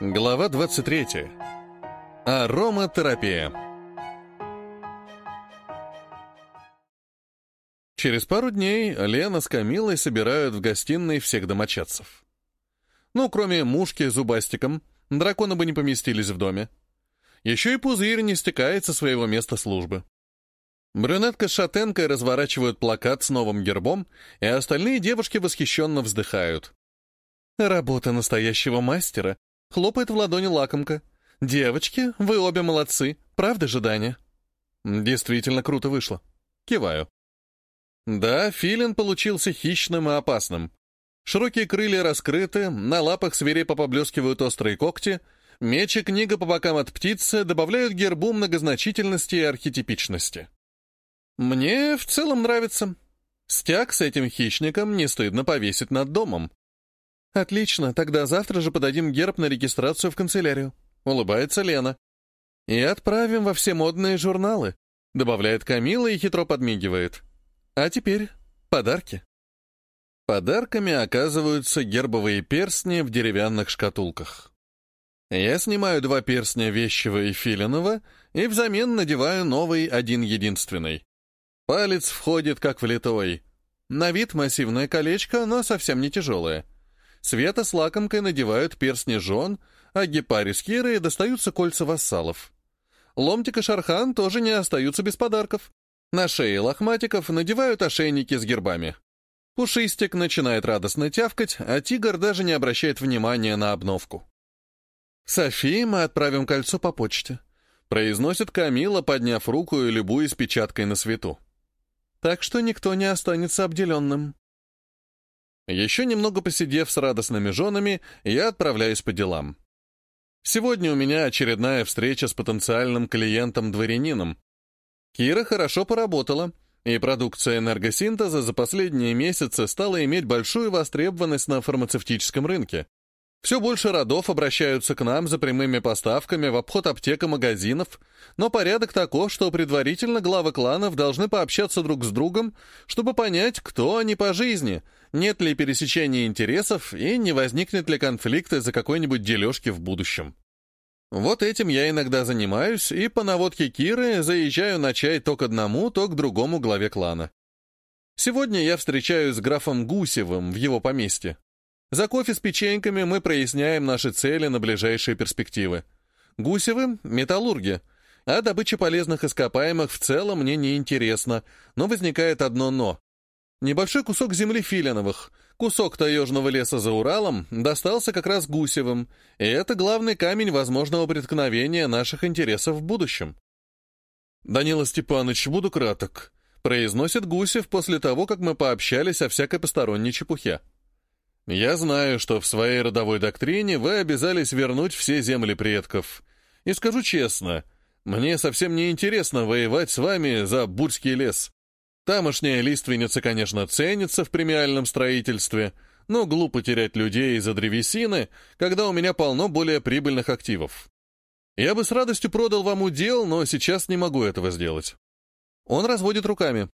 Глава 23. Ароматерапия. Через пару дней Лена с Камилой собирают в гостиной всех домочадцев. Ну, кроме мушки с зубастиком, драконы бы не поместились в доме. Еще и пузырь не стекает со своего места службы. Брюнетка с шатенкой разворачивают плакат с новым гербом, и остальные девушки восхищенно вздыхают. Работа настоящего мастера. Хлопает в ладони лакомка. Девочки, вы обе молодцы. Правда же, Даня? Действительно круто вышло. Киваю. Да, филин получился хищным и опасным. Широкие крылья раскрыты, на лапах свирепо поблескивают острые когти, меч и книга по бокам от птицы добавляют гербу многозначительности и архетипичности. Мне в целом нравится. Стяг с этим хищником не стыдно повесить над домом. «Отлично, тогда завтра же подадим герб на регистрацию в канцелярию», — улыбается Лена. «И отправим во все модные журналы», — добавляет Камила и хитро подмигивает. «А теперь подарки». Подарками оказываются гербовые перстни в деревянных шкатулках. Я снимаю два перстня вещего и филиного и взамен надеваю новый один-единственный. Палец входит как влитой. На вид массивное колечко, но совсем не тяжелое. Света с лакомкой надевают перстни жен, а Гепари с Кирой достаются кольца вассалов. Ломтик и Шархан тоже не остаются без подарков. На шее лохматиков надевают ошейники с гербами. Пушистик начинает радостно тявкать, а тигр даже не обращает внимания на обновку. «Софии мы отправим кольцо по почте», — произносит Камила, подняв руку и любуясь печаткой на свету. «Так что никто не останется обделенным». Еще немного посидев с радостными женами, я отправляюсь по делам. Сегодня у меня очередная встреча с потенциальным клиентом-дворянином. Кира хорошо поработала, и продукция энергосинтеза за последние месяцы стала иметь большую востребованность на фармацевтическом рынке. Все больше родов обращаются к нам за прямыми поставками в обход аптек и магазинов, но порядок таков, что предварительно главы кланов должны пообщаться друг с другом, чтобы понять, кто они по жизни, нет ли пересечения интересов и не возникнет ли конфликт из-за какой-нибудь дележки в будущем. Вот этим я иногда занимаюсь, и по наводке Киры заезжаю на чай то к одному, то к другому главе клана. Сегодня я встречаюсь с графом Гусевым в его поместье. За кофе с печеньками мы проясняем наши цели на ближайшие перспективы. Гусевы — металлурги, а добыча полезных ископаемых в целом мне не интересна, но возникает одно «но». Небольшой кусок земли филиновых, кусок таежного леса за Уралом, достался как раз Гусевым, и это главный камень возможного преткновения наших интересов в будущем. «Данила Степанович, буду краток», — произносит Гусев после того, как мы пообщались о всякой посторонней чепухе. Я знаю, что в своей родовой доктрине вы обязались вернуть все земли предков. И скажу честно, мне совсем не интересно воевать с вами за Бурский лес. Тамошняя лиственница, конечно, ценится в премиальном строительстве, но глупо терять людей из-за древесины, когда у меня полно более прибыльных активов. Я бы с радостью продал вам удел, но сейчас не могу этого сделать. Он разводит руками.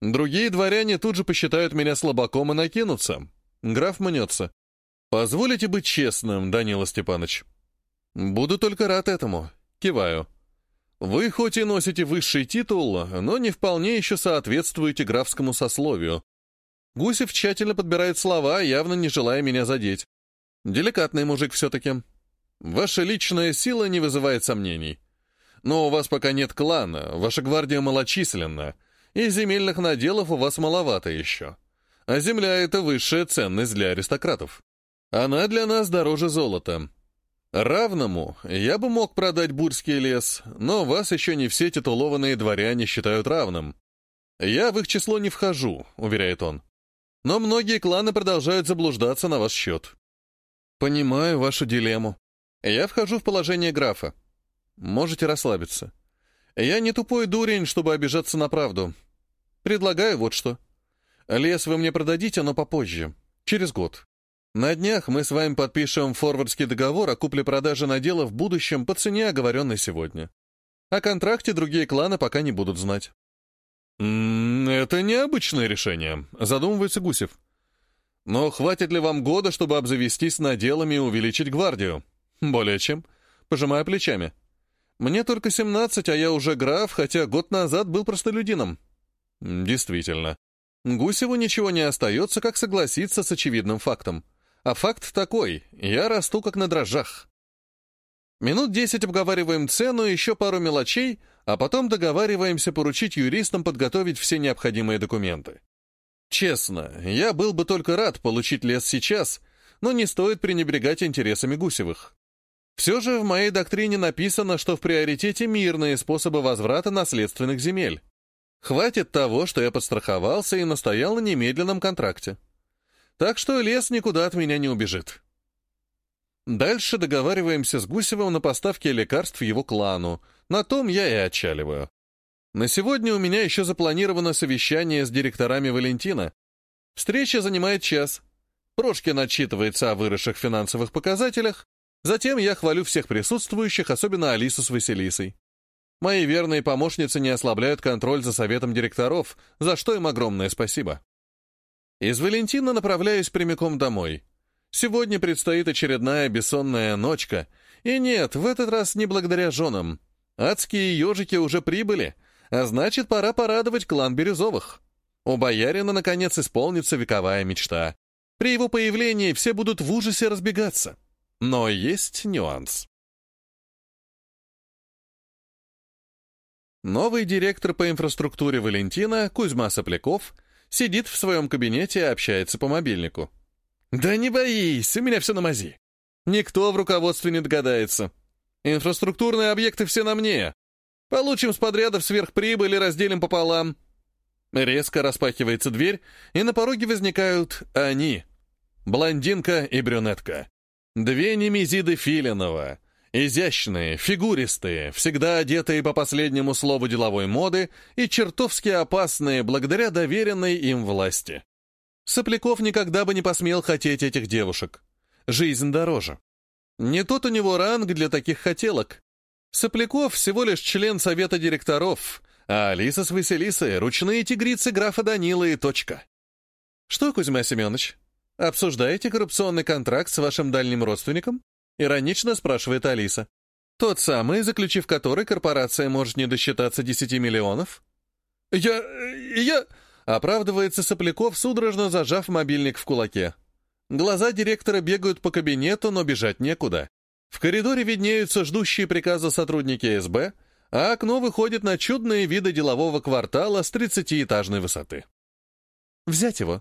Другие дворяне тут же посчитают меня слабаком и накинутся. Граф мнется. «Позволите быть честным, Данила Степанович?» «Буду только рад этому». Киваю. «Вы хоть и носите высший титул, но не вполне еще соответствуете графскому сословию». Гусев тщательно подбирает слова, явно не желая меня задеть. Деликатный мужик все-таки. Ваша личная сила не вызывает сомнений. Но у вас пока нет клана, ваша гвардия малочисленна, и земельных наделов у вас маловато еще. А земля — это высшая ценность для аристократов. Она для нас дороже золота. Равному я бы мог продать Бурский лес, но вас еще не все титулованные дворяне считают равным. Я в их число не вхожу, уверяет он. Но многие кланы продолжают заблуждаться на ваш счет. Понимаю вашу дилемму. Я вхожу в положение графа. Можете расслабиться. Я не тупой дурень, чтобы обижаться на правду. Предлагаю вот что. Лес вы мне продадите, но попозже, через год. На днях мы с вами подпишем форвардский договор о купле-продаже надела в будущем по цене, оговоренной сегодня. О контракте другие кланы пока не будут знать. «М -м, «Это необычное решение», — задумывается Гусев. «Но хватит ли вам года, чтобы обзавестись наделами и увеличить гвардию?» Более чем. Пожимаю плечами. Мне только 17, а я уже граф, хотя год назад был простолюдином. Действительно. Гусеву ничего не остается, как согласиться с очевидным фактом. А факт такой, я расту как на дрожжах. Минут десять обговариваем цену, еще пару мелочей, а потом договариваемся поручить юристам подготовить все необходимые документы. Честно, я был бы только рад получить лес сейчас, но не стоит пренебрегать интересами Гусевых. Все же в моей доктрине написано, что в приоритете мирные способы возврата наследственных земель. Хватит того, что я подстраховался и настоял на немедленном контракте. Так что лес никуда от меня не убежит. Дальше договариваемся с Гусевым на поставке лекарств его клану. На том я и отчаливаю. На сегодня у меня еще запланировано совещание с директорами Валентина. Встреча занимает час. Прошкин отчитывается о выросших финансовых показателях, затем я хвалю всех присутствующих, особенно Алису с Василисой. Мои верные помощницы не ослабляют контроль за советом директоров, за что им огромное спасибо. Из Валентина направляюсь прямиком домой. Сегодня предстоит очередная бессонная ночка. И нет, в этот раз не благодаря женам. Адские ежики уже прибыли, а значит, пора порадовать клан Бирюзовых. У боярина, наконец, исполнится вековая мечта. При его появлении все будут в ужасе разбегаться. Но есть нюанс. Новый директор по инфраструктуре Валентина, Кузьма Сопляков, сидит в своем кабинете и общается по мобильнику. «Да не боись, у меня все на мази. Никто в руководстве не догадается. Инфраструктурные объекты все на мне. Получим с подрядов сверхприбыль и разделим пополам». Резко распахивается дверь, и на пороге возникают они. Блондинка и брюнетка. Две немезиды Филинова, Изящные, фигуристые, всегда одетые по последнему слову деловой моды и чертовски опасные благодаря доверенной им власти. Сопляков никогда бы не посмел хотеть этих девушек. Жизнь дороже. Не тот у него ранг для таких хотелок. Сопляков всего лишь член совета директоров, а Алиса с Василисой — ручные тигрицы графа Данила и точка. Что, Кузьма Семенович, обсуждаете коррупционный контракт с вашим дальним родственником? — иронично спрашивает Алиса. «Тот самый, заключив который корпорация может не досчитаться 10 миллионов?» «Я... я...» — оправдывается Сопляков, судорожно зажав мобильник в кулаке. Глаза директора бегают по кабинету, но бежать некуда. В коридоре виднеются ждущие приказа сотрудники СБ, а окно выходит на чудные виды делового квартала с 30-этажной высоты. «Взять его»,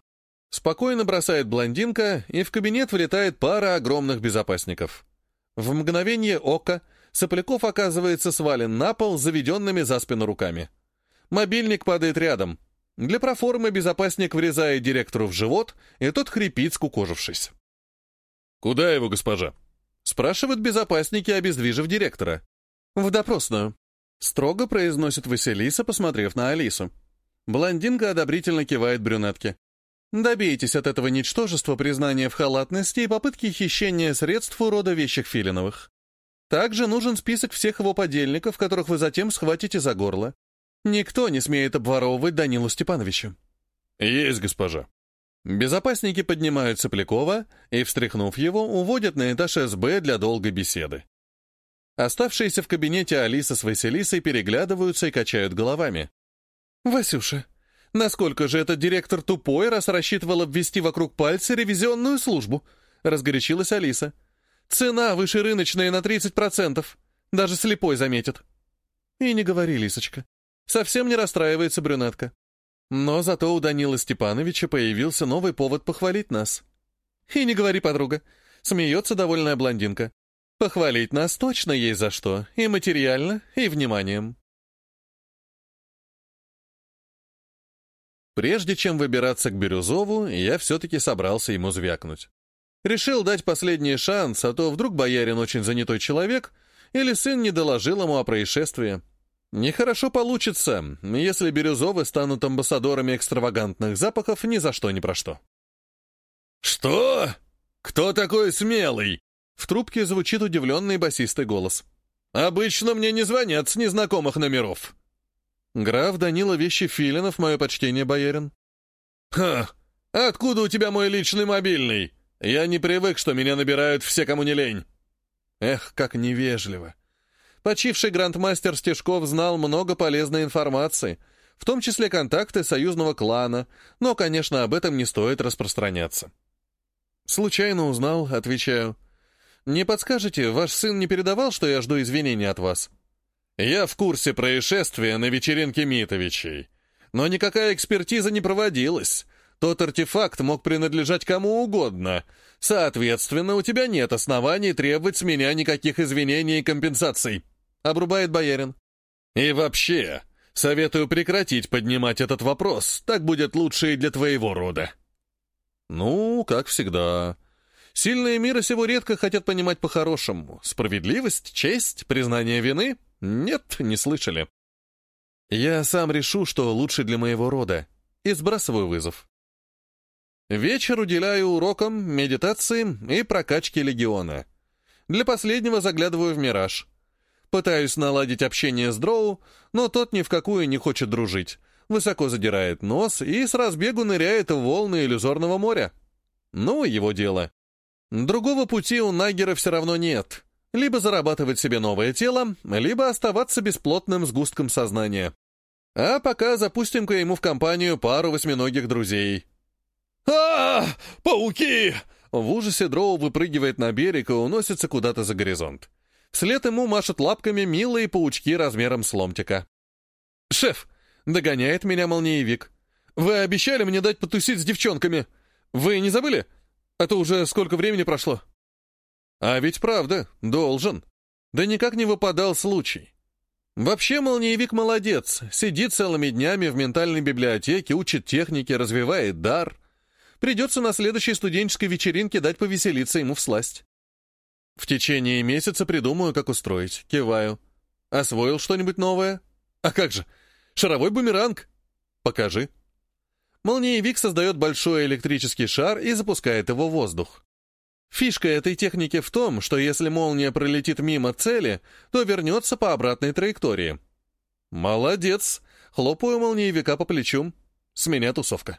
Спокойно бросает блондинка, и в кабинет влетает пара огромных безопасников. В мгновение ока Сопляков оказывается свален на пол заведенными за спину руками. Мобильник падает рядом. Для проформы безопасник врезает директору в живот, и тот хрипит, скукожившись. «Куда его, госпожа?» — спрашивают безопасники, обездвижив директора. «В допросную», — строго произносит Василиса, посмотрев на Алису. Блондинка одобрительно кивает брюнетке. Добейтесь от этого ничтожества признания в халатности и попытки хищения средств у рода вещих Филиновых. Также нужен список всех его подельников, которых вы затем схватите за горло. Никто не смеет обворовывать Данилу Степановича. Есть, госпожа. Безопасники поднимают Соплякова и, встряхнув его, уводят на этаж СБ для долгой беседы. Оставшиеся в кабинете Алиса с Василисой переглядываются и качают головами. «Васюша, Насколько же этот директор тупой, раз рассчитывал обвести вокруг пальца ревизионную службу? Разгорячилась Алиса. Цена выше рыночная на 30%. Даже слепой заметит. И не говори, Лисочка. Совсем не расстраивается брюнетка. Но зато у Данила Степановича появился новый повод похвалить нас. И не говори, подруга. Смеется довольная блондинка. Похвалить нас точно есть за что. И материально, и вниманием. Прежде чем выбираться к Бирюзову, я все-таки собрался ему звякнуть. Решил дать последний шанс, а то вдруг боярин очень занятой человек, или сын не доложил ему о происшествии. Нехорошо получится, если Бирюзовы станут амбассадорами экстравагантных запахов ни за что ни про что. «Что? Кто такой смелый?» В трубке звучит удивленный басистый голос. «Обычно мне не звонят с незнакомых номеров». «Граф Данила Вещи Филинов, мое почтение, боярин». «Ха! Откуда у тебя мой личный мобильный? Я не привык, что меня набирают все, кому не лень». Эх, как невежливо. Почивший грандмастер Стежков знал много полезной информации, в том числе контакты союзного клана, но, конечно, об этом не стоит распространяться. «Случайно узнал», — отвечаю. «Не подскажете, ваш сын не передавал, что я жду извинений от вас?» «Я в курсе происшествия на вечеринке Митовичей, но никакая экспертиза не проводилась. Тот артефакт мог принадлежать кому угодно. Соответственно, у тебя нет оснований требовать с меня никаких извинений и компенсаций», — обрубает боярин. «И вообще, советую прекратить поднимать этот вопрос, так будет лучше и для твоего рода». «Ну, как всегда. Сильные мира сего редко хотят понимать по-хорошему. Справедливость, честь, признание вины? Нет, не слышали. Я сам решу, что лучше для моего рода, и сбрасываю вызов. Вечер уделяю урокам, медитации и прокачке легиона. Для последнего заглядываю в «Мираж». Пытаюсь наладить общение с Дроу, но тот ни в какую не хочет дружить высоко задирает нос и с разбегу ныряет в волны иллюзорного моря. Ну, его дело. Другого пути у Нагера все равно нет. Либо зарабатывать себе новое тело, либо оставаться бесплотным сгустком сознания. А пока запустим-ка ему в компанию пару восьминогих друзей. а, Пауки!» В ужасе Дроу выпрыгивает на берег и уносится куда-то за горизонт. Вслед ему машут лапками милые паучки размером с ломтика. «Шеф, Догоняет меня молниевик. «Вы обещали мне дать потусить с девчонками. Вы не забыли? А то уже сколько времени прошло». «А ведь правда, должен. Да никак не выпадал случай. Вообще молниевик молодец, сидит целыми днями в ментальной библиотеке, учит техники, развивает дар. Придется на следующей студенческой вечеринке дать повеселиться ему в сласть. В течение месяца придумаю, как устроить. Киваю. Освоил что-нибудь новое? А как же, Шаровой бумеранг. Покажи. Молниевик создает большой электрический шар и запускает его в воздух. Фишка этой техники в том, что если молния пролетит мимо цели, то вернется по обратной траектории. Молодец! Хлопаю молниевика по плечу. С меня тусовка.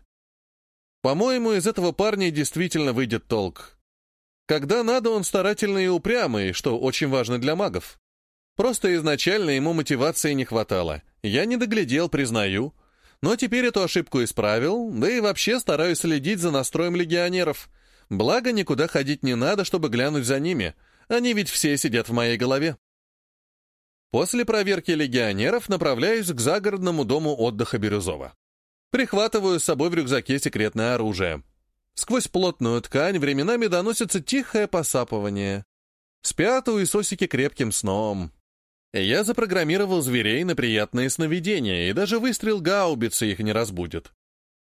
По-моему, из этого парня действительно выйдет толк. Когда надо, он старательный и упрямый, что очень важно для магов. Просто изначально ему мотивации не хватало. Я не доглядел, признаю. Но теперь эту ошибку исправил, да и вообще стараюсь следить за настроем легионеров. Благо, никуда ходить не надо, чтобы глянуть за ними. Они ведь все сидят в моей голове. После проверки легионеров направляюсь к загородному дому отдыха Бирюзова. Прихватываю с собой в рюкзаке секретное оружие. Сквозь плотную ткань временами доносится тихое посапывание. Спят у Исосики крепким сном. Я запрограммировал зверей на приятные сновидения, и даже выстрел гаубицы их не разбудит.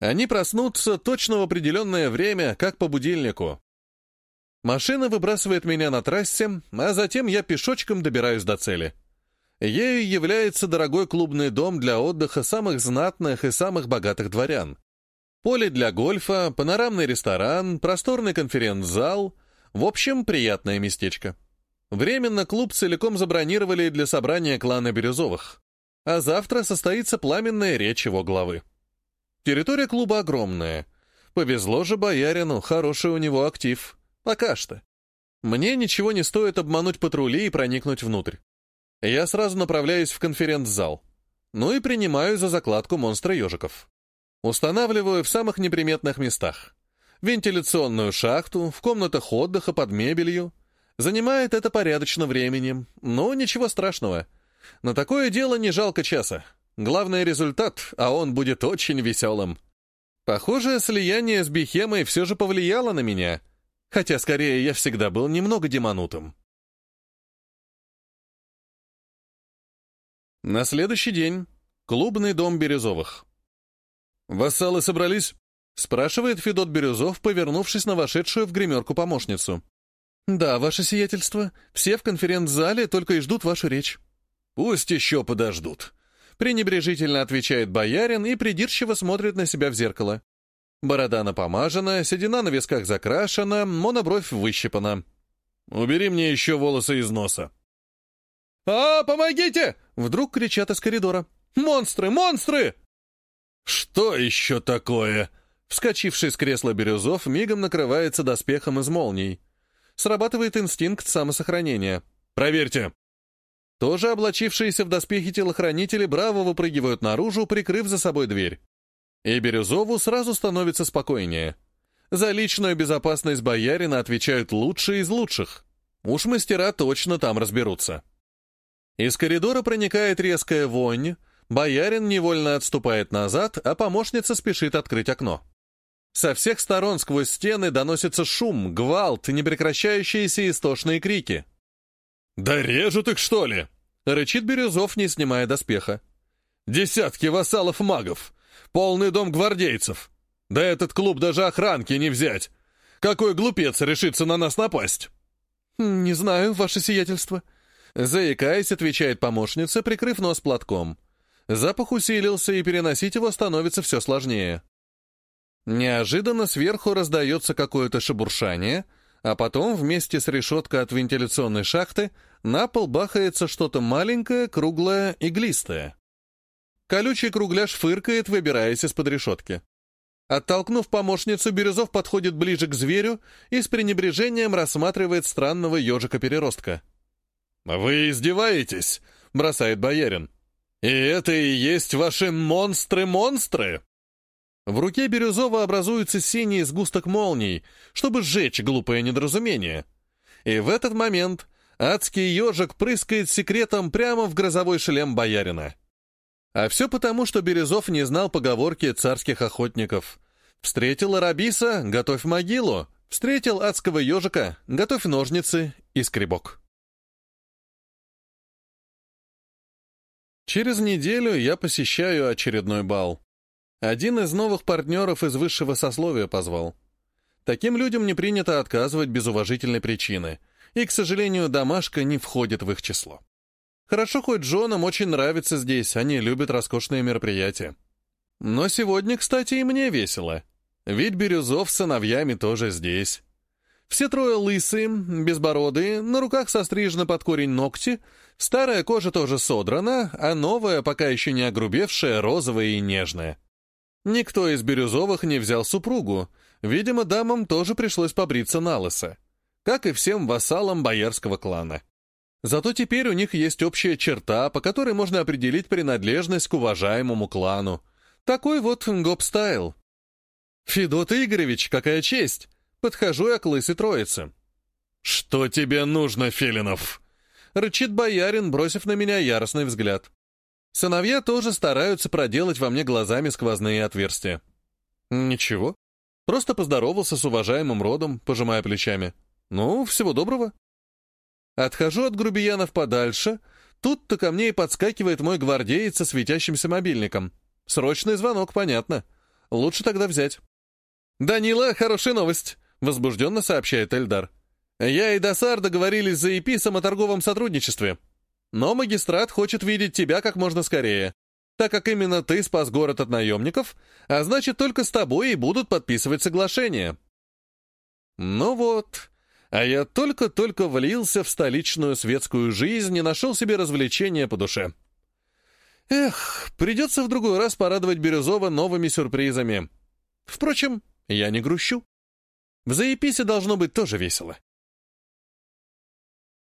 Они проснутся точно в определенное время, как по будильнику. Машина выбрасывает меня на трассе, а затем я пешочком добираюсь до цели. Ею является дорогой клубный дом для отдыха самых знатных и самых богатых дворян. Поле для гольфа, панорамный ресторан, просторный конференц-зал. В общем, приятное местечко. Временно клуб целиком забронировали для собрания клана Бирюзовых, а завтра состоится пламенная речь его главы. Территория клуба огромная. Повезло же боярину, хороший у него актив. Пока что. Мне ничего не стоит обмануть патрули и проникнуть внутрь. Я сразу направляюсь в конференц-зал. Ну и принимаю за закладку монстра ежиков. Устанавливаю в самых неприметных местах. Вентиляционную шахту, в комнатах отдыха под мебелью, Занимает это порядочно времени, но ничего страшного. На такое дело не жалко часа. Главный результат, а он будет очень веселым. Похоже, слияние с Бихемой все же повлияло на меня, хотя скорее я всегда был немного демонутым. На следующий день. Клубный дом Бирюзовых. «Вассалы собрались?» — спрашивает Федот Бирюзов, повернувшись на вошедшую в гримерку помощницу. «Да, ваше сиятельство. Все в конференц-зале только и ждут вашу речь». «Пусть еще подождут», — пренебрежительно отвечает боярин и придирчиво смотрит на себя в зеркало. Борода напомажена, седина на висках закрашена, монобровь выщипана. «Убери мне еще волосы из носа». «А, помогите!» — вдруг кричат из коридора. «Монстры! Монстры!» «Что еще такое?» Вскочивший с кресла Бирюзов мигом накрывается доспехом из молний. Срабатывает инстинкт самосохранения. «Проверьте!» Тоже облачившиеся в доспехи телохранители браво выпрыгивают наружу, прикрыв за собой дверь. И Бирюзову сразу становится спокойнее. За личную безопасность боярина отвечают лучшие из лучших. Уж мастера точно там разберутся. Из коридора проникает резкая вонь, боярин невольно отступает назад, а помощница спешит открыть окно. Со всех сторон сквозь стены доносится шум, гвалт непрекращающиеся истошные крики. «Да режут их, что ли?» — рычит Бирюзов, не снимая доспеха. «Десятки вассалов-магов! Полный дом гвардейцев! Да этот клуб даже охранки не взять! Какой глупец решится на нас напасть?» «Не знаю, ваше сиятельство». Заикаясь, отвечает помощница, прикрыв нос платком. Запах усилился, и переносить его становится все сложнее. Неожиданно сверху раздается какое-то шебуршание, а потом вместе с решеткой от вентиляционной шахты на пол бахается что-то маленькое, круглое, иглистое. Колючий кругляш фыркает, выбираясь из-под решетки. Оттолкнув помощницу, Бирюзов подходит ближе к зверю и с пренебрежением рассматривает странного ежика-переростка. «Вы издеваетесь?» — бросает боярин. «И это и есть ваши монстры-монстры?» В руке Бирюзова образуется синий сгусток молний, чтобы сжечь глупое недоразумение. И в этот момент адский ежик прыскает секретом прямо в грозовой шлем боярина. А все потому, что Березов не знал поговорки царских охотников. Встретил Арабиса — готовь могилу. Встретил адского ежика — готовь ножницы и скребок. Через неделю я посещаю очередной бал. Один из новых партнеров из высшего сословия позвал. Таким людям не принято отказывать без уважительной причины, и, к сожалению, домашка не входит в их число. Хорошо, хоть женам очень нравится здесь, они любят роскошные мероприятия. Но сегодня, кстати, и мне весело. Ведь Бирюзов с сыновьями тоже здесь. Все трое лысые, безбородые, на руках сострижены под корень ногти, старая кожа тоже содрана, а новая, пока еще не огрубевшая, розовая и нежная. Никто из Бирюзовых не взял супругу, видимо, дамам тоже пришлось побриться на лысо, как и всем вассалам боярского клана. Зато теперь у них есть общая черта, по которой можно определить принадлежность к уважаемому клану. Такой вот гоп-стайл. «Федот Игоревич, какая честь!» Подхожу я к лысой троице. «Что тебе нужно, Филинов?» Рычит боярин, бросив на меня яростный взгляд. Сыновья тоже стараются проделать во мне глазами сквозные отверстия. Ничего. Просто поздоровался с уважаемым родом, пожимая плечами. Ну, всего доброго. Отхожу от грубиянов подальше. Тут-то ко мне и подскакивает мой гвардеец со светящимся мобильником. Срочный звонок, понятно. Лучше тогда взять. «Данила, хорошая новость», — возбужденно сообщает Эльдар. «Я и Досар договорились за еписом о торговом сотрудничестве. Но магистрат хочет видеть тебя как можно скорее, так как именно ты спас город от наемников, а значит, только с тобой и будут подписывать соглашение». Ну вот, а я только-только влился в столичную светскую жизнь и нашел себе развлечения по душе. Эх, придется в другой раз порадовать Бирюзова новыми сюрпризами. Впрочем, я не грущу. В Заеписе должно быть тоже весело.